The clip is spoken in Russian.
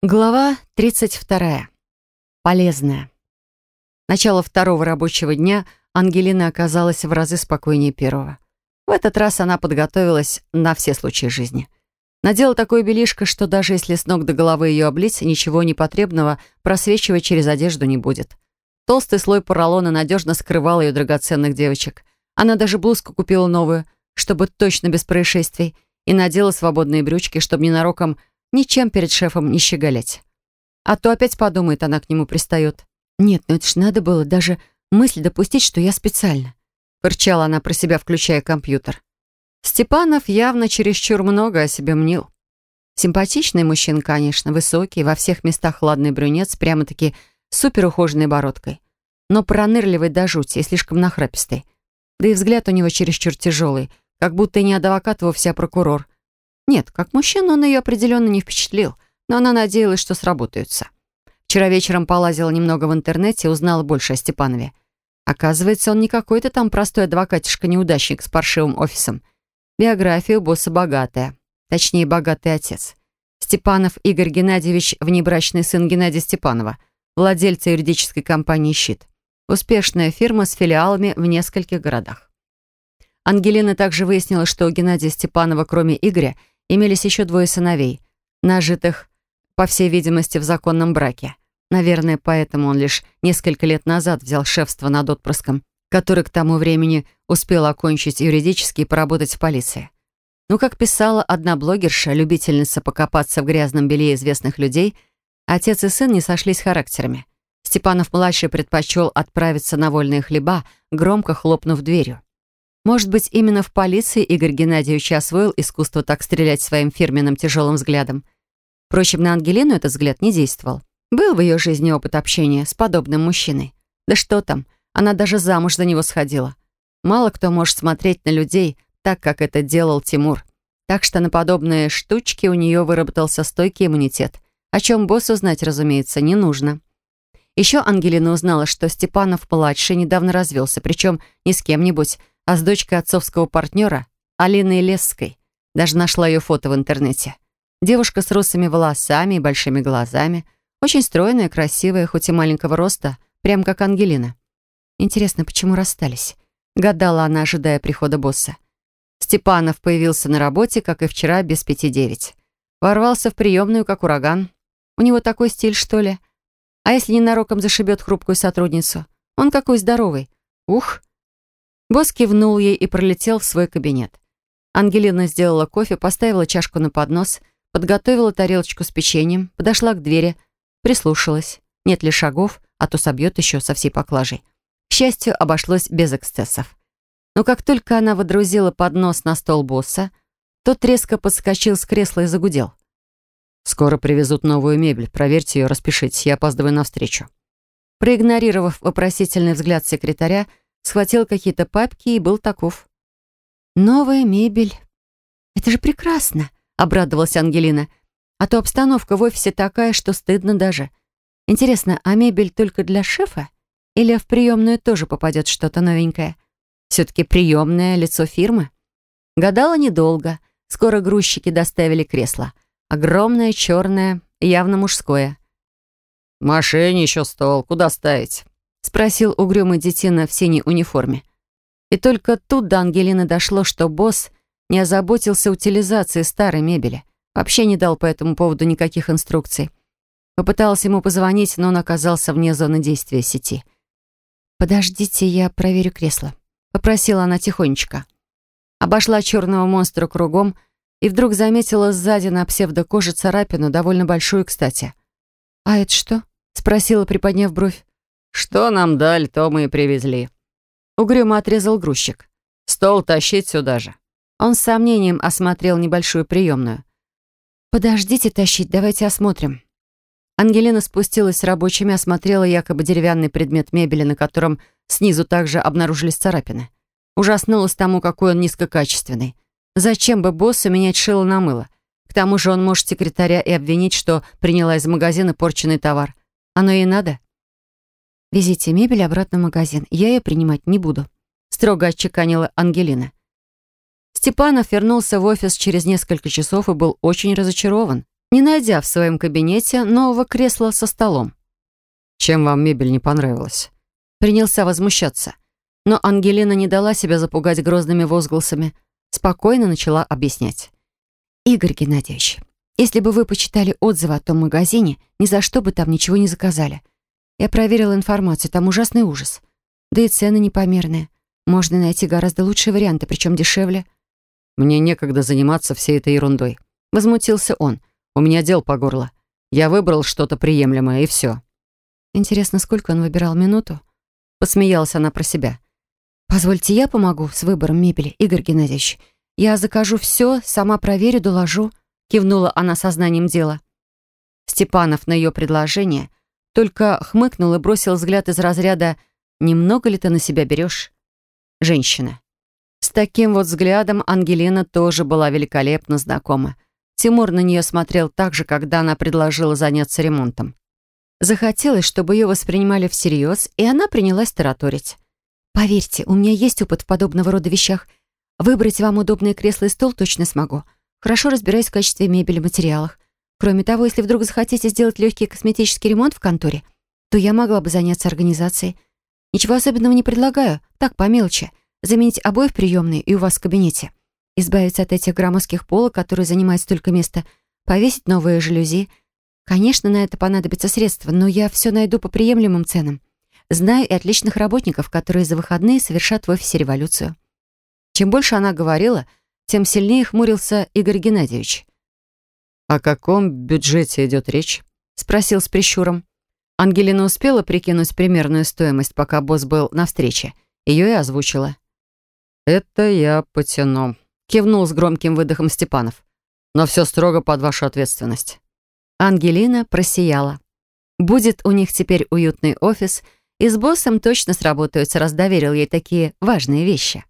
Глава 32. Полезная. Начало второго рабочего дня Ангелина оказалась в разы спокойнее первого. В этот раз она подготовилась на все случаи жизни. Надела такое белишко, что даже если с ног до головы ее облить, ничего непотребного просвечивать через одежду не будет. Толстый слой поролона надежно скрывал ее драгоценных девочек. Она даже блузку купила новую, чтобы точно без происшествий, и надела свободные брючки, чтобы ненароком ничем перед шефом не щеголять. А то опять подумает, она к нему пристает. «Нет, ну это ж надо было даже мысль допустить, что я специально». Фырчала она про себя, включая компьютер. Степанов явно чересчур много о себе мнил. Симпатичный мужчина, конечно, высокий, во всех местах ладный брюнет с прямо-таки суперухоженной бородкой. Но пронырливый до жути и слишком нахрапистый. Да и взгляд у него чересчур тяжелый, как будто не адвокат вовсе, а прокурор — нет, как мужчина он ее определенно не впечатлил, но она надеялась, что сработаются. Вчера вечером полазила немного в интернете и узнала больше о Степанове. Оказывается, он не какой-то там простой адвокатишка-неудачник с паршивым офисом. Биография у босса богатая. Точнее, богатый отец. Степанов Игорь Геннадьевич, внебрачный сын Геннадия Степанова, владельца юридической компании «Щит». Успешная фирма с филиалами в нескольких городах. Ангелина также выяснила, что у Геннадия Степанова, кроме Игоря, Имелись еще двое сыновей, нажитых, по всей видимости, в законном браке. Наверное, поэтому он лишь несколько лет назад взял шефство над отпрыском, который к тому времени успел окончить юридически и поработать в полиции. Ну, как писала одна блогерша, любительница покопаться в грязном белье известных людей, отец и сын не сошлись характерами. Степанов-младший предпочел отправиться на вольные хлеба, громко хлопнув дверью. Может быть, именно в полиции Игорь Геннадьевич освоил искусство так стрелять своим фирменным тяжелым взглядом. Впрочем, на Ангелину этот взгляд не действовал. Был в ее жизни опыт общения с подобным мужчиной. Да что там, она даже замуж за него сходила. Мало кто может смотреть на людей так, как это делал Тимур. Так что на подобные штучки у нее выработался стойкий иммунитет, о чем боссу знать, разумеется, не нужно. Еще Ангелина узнала, что Степанов-младший недавно развелся, причем не с кем-нибудь, а с дочкой отцовского партнера, Алиной Лесской. Даже нашла ее фото в интернете. Девушка с русыми волосами и большими глазами. Очень стройная, красивая, хоть и маленького роста, прям как Ангелина. Интересно, почему расстались? Гадала она, ожидая прихода босса. Степанов появился на работе, как и вчера, без пяти девять. Ворвался в приемную, как ураган. У него такой стиль, что ли? А если ненароком зашибет хрупкую сотрудницу? Он какой здоровый. Ух, Босс кивнул ей и пролетел в свой кабинет. Ангелина сделала кофе, поставила чашку на поднос, подготовила тарелочку с печеньем, подошла к двери, прислушалась. Нет ли шагов, а то собьет еще со всей поклажей. К счастью, обошлось без эксцессов. Но как только она водрузила поднос на стол босса, тот резко подскочил с кресла и загудел. «Скоро привезут новую мебель. Проверьте ее, распишитесь. Я опаздываю на встречу». Проигнорировав вопросительный взгляд секретаря, схватил какие-то папки и был таков. «Новая мебель. Это же прекрасно!» — обрадовалась Ангелина. «А то обстановка в офисе такая, что стыдно даже. Интересно, а мебель только для шефа? Или в приемную тоже попадет что-то новенькое? Все-таки приемное лицо фирмы?» Гадала недолго. Скоро грузчики доставили кресло. Огромное, черное, явно мужское. «В машине еще стол. Куда ставить?» — спросил угрюмый детина в синей униформе. И только тут до Ангелины дошло, что босс не озаботился утилизацией старой мебели. Вообще не дал по этому поводу никаких инструкций. Попыталась ему позвонить, но он оказался вне зоны действия сети. «Подождите, я проверю кресло», — попросила она тихонечко. Обошла черного монстра кругом и вдруг заметила сзади на псевдокоже царапину, довольно большую, кстати. «А это что?» — спросила, приподняв бровь. «Что нам дали, то мы и привезли». Угрюмо отрезал грузчик. «Стол тащить сюда же». Он с сомнением осмотрел небольшую приемную. «Подождите тащить, давайте осмотрим». Ангелина спустилась с рабочими, осмотрела якобы деревянный предмет мебели, на котором снизу также обнаружились царапины. Ужаснулась тому, какой он низкокачественный. Зачем бы боссу менять шило на мыло? К тому же он может секретаря и обвинить, что приняла из магазина порченный товар. Оно ей надо? «Везите мебель обратно в магазин. Я ее принимать не буду», — строго отчеканила Ангелина. Степанов вернулся в офис через несколько часов и был очень разочарован. не найдя в своем кабинете нового кресла со столом. «Чем вам мебель не понравилась?» Принялся возмущаться. Но Ангелина не дала себя запугать грозными возгласами. Спокойно начала объяснять. «Игорь Геннадьевич, если бы вы почитали отзывы о том магазине, ни за что бы там ничего не заказали. Я проверила информацию, там ужасный ужас. Да и цены непомерные. Можно найти гораздо лучшие варианты, причем дешевле». «Мне некогда заниматься всей этой ерундой», — возмутился он. «У меня дел по горло. Я выбрал что-то приемлемое, и все». Интересно, сколько он выбирал минуту? Посмеялась она про себя. «Позвольте, я помогу с выбором мебели, Игорь Геннадьевич. Я закажу все, сама проверю, доложу», — кивнула она сознанием дела. Степанов на ее предложение только хмыкнул и бросил взгляд из разряда «Немного ли ты на себя берешь?» женщина. С таким вот взглядом Ангелина тоже была великолепно знакома. Тимур на нее смотрел так же, когда она предложила заняться ремонтом. Захотелось, чтобы ее воспринимали всерьез, и она принялась тараторить. «Поверьте, у меня есть опыт в подобного рода вещах. Выбрать вам удобное кресло и стол точно смогу. Хорошо разбираюсь в качестве мебели, материалах. Кроме того, если вдруг захотите сделать легкий косметический ремонт в конторе, то я могла бы заняться организацией. Ничего особенного не предлагаю, так, по мелочи. Заменить обои в приемной и у вас в кабинете. Избавиться от этих громоздких полок, которые занимают столько места. Повесить новые жалюзи. Конечно, на это понадобится средства, но я все найду по приемлемым ценам. Знаю и отличных работников, которые за выходные совершат в офисе революцию. Чем больше она говорила, тем сильнее хмурился Игорь Геннадьевич. «О каком бюджете идет речь?» — спросил с прищуром. Ангелина успела прикинуть примерную стоимость, пока босс был на встрече. Ее и озвучила. «Это я потяну», — кивнул с громким выдохом Степанов. «Но все строго под вашу ответственность». Ангелина просияла. Будет у них теперь уютный офис, и с боссом точно сработаются, раз доверил ей такие важные вещи.